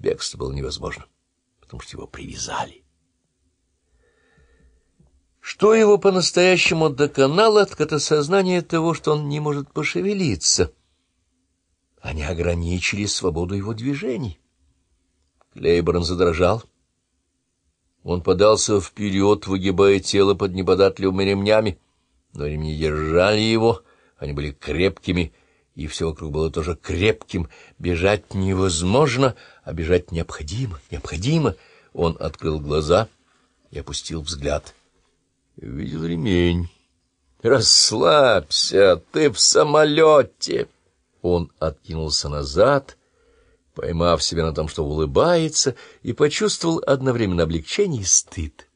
Бегство было невозможно, потому что его привязали. Что его по-настоящему доконало, так это сознание того, что он не может пошевелиться. Они ограничили свободу его движений. Клейборн задрожал. Он подался вперед, выгибая тело под неподатливыми ремнями, но ремни держали его, они были крепкими, и все вокруг было тоже крепким. Бежать невозможно, а бежать необходимо, необходимо. Он открыл глаза и опустил взгляд. Видел ремень. «Расслабься, ты в самолете!» Он откинулся назад поймав себя на том, что улыбается, и почувствовал одновременно облегчение и стыд.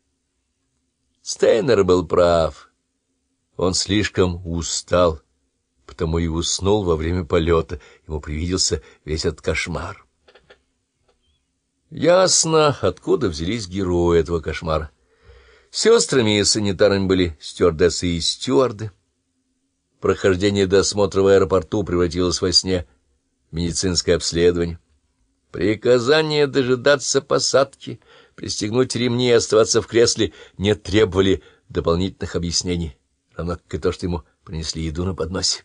Стейнер был прав. Он слишком устал, потому и уснул во время полета. Ему привиделся весь этот кошмар. Ясно, откуда взялись герои этого кошмара. Сестрами и санитарами были стюардессы и стюарды. Прохождение досмотра в аэропорту превратилось во сне в медицинское обследование. Приказание дожидаться посадки, пристегнуть ремни и оставаться в кресле не требовали дополнительных объяснений, равно как и то, что ему принесли еду на подносе.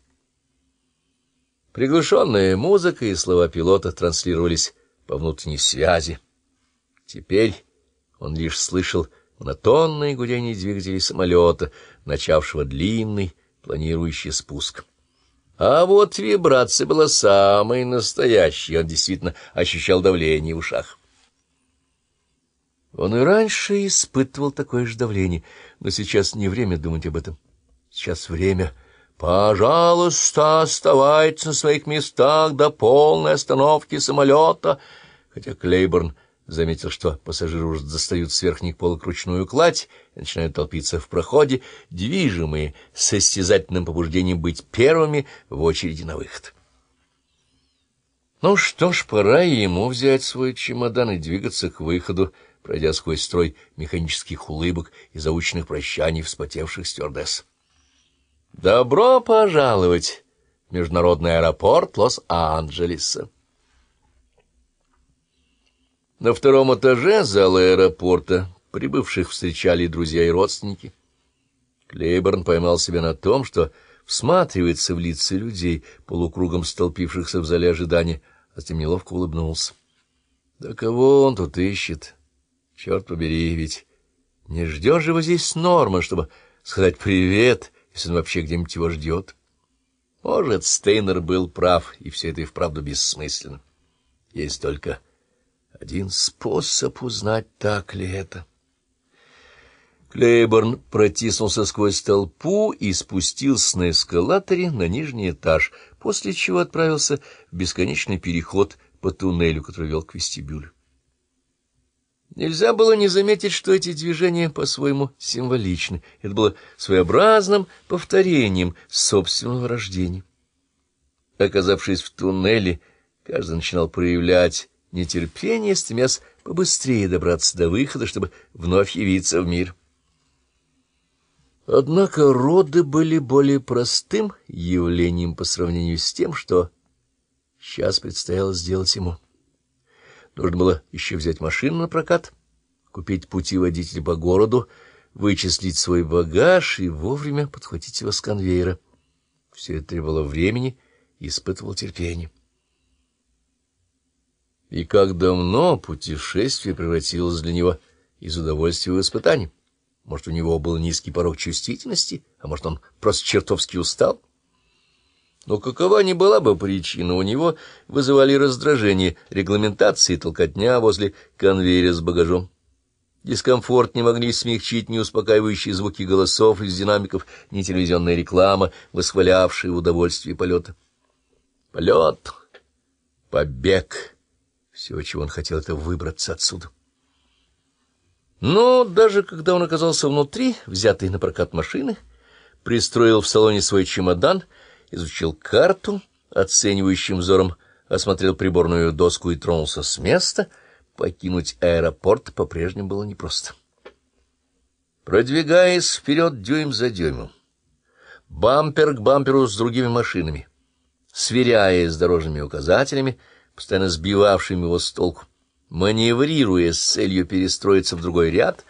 Приглушенная музыка и слова пилота транслировались по внутренней связи. Теперь он лишь слышал монотонное гудение двигателей самолета, начавшего длинный планирующий спуск. А вот вибрация была самой настоящей, он действительно ощущал давление в ушах. Он и раньше испытывал такое же давление, но сейчас не время думать об этом. Сейчас время... «Пожалуйста, оставайтесь на своих местах до полной остановки самолета», хотя Клейборн заметил, что пассажиры уже достают с верхних полок ручную кладь и начинают толпиться в проходе, движимые состязательным побуждением быть первыми в очереди на выход. Ну что ж, пора ему взять свой чемодан и двигаться к выходу, пройдя сквозь строй механических улыбок и заученных прощаний вспотевших стюардесс. «Добро пожаловать в международный аэропорт Лос-Анджелеса!» На втором этаже зала аэропорта прибывших встречали друзья и родственники. Клейборн поймал себя на том, что всматривается в лица людей, полукругом столпившихся в зале ожидания, а затем неловко улыбнулся. Да кого он тут ищет? Черт побери, ведь не ждешь его здесь Норма, чтобы сказать привет, если он вообще где-нибудь его ждет. Может, Стейнер был прав, и все это и вправду бессмысленно. Есть только один способ узнать, так ли это. Клейборн протиснулся сквозь толпу и спустился на эскалаторе на нижний этаж, после чего отправился в бесконечный переход по туннелю, который вел к вестибюлю. Нельзя было не заметить, что эти движения по-своему символичны. Это было своеобразным повторением собственного рождения. Оказавшись в туннеле, каждый начинал проявлять нетерпение, стремясь побыстрее добраться до выхода, чтобы вновь явиться в мир. Однако роды были более простым явлением по сравнению с тем, что сейчас предстояло сделать ему. Нужно было еще взять машину на прокат, купить пути водителя по городу, вычислить свой багаж и вовремя подхватить его с конвейера. Все это требовало времени и испытывало терпение. И как давно путешествие превратилось для него из удовольствия в испытание. Может, у него был низкий порог чувствительности, а может, он просто чертовски устал? Но какова ни была бы причина, у него вызывали раздражение регламентации толкотня возле конвейера с багажом. Дискомфорт не могли смягчить ни успокаивающие звуки голосов из динамиков, ни телевизионная реклама, восхвалявшая удовольствие полета. Полет, побег. Все, чего он хотел, это выбраться отсюда. Но даже когда он оказался внутри, взятый на прокат машины, пристроил в салоне свой чемодан, изучил карту, оценивающим взором осмотрел приборную доску и тронулся с места, покинуть аэропорт по-прежнему было непросто. Продвигаясь вперед дюйм за дюймом, бампер к бамперу с другими машинами, сверяясь с дорожными указателями, постоянно сбивавшими его с толку, маневрируя с целью перестроиться в другой ряд,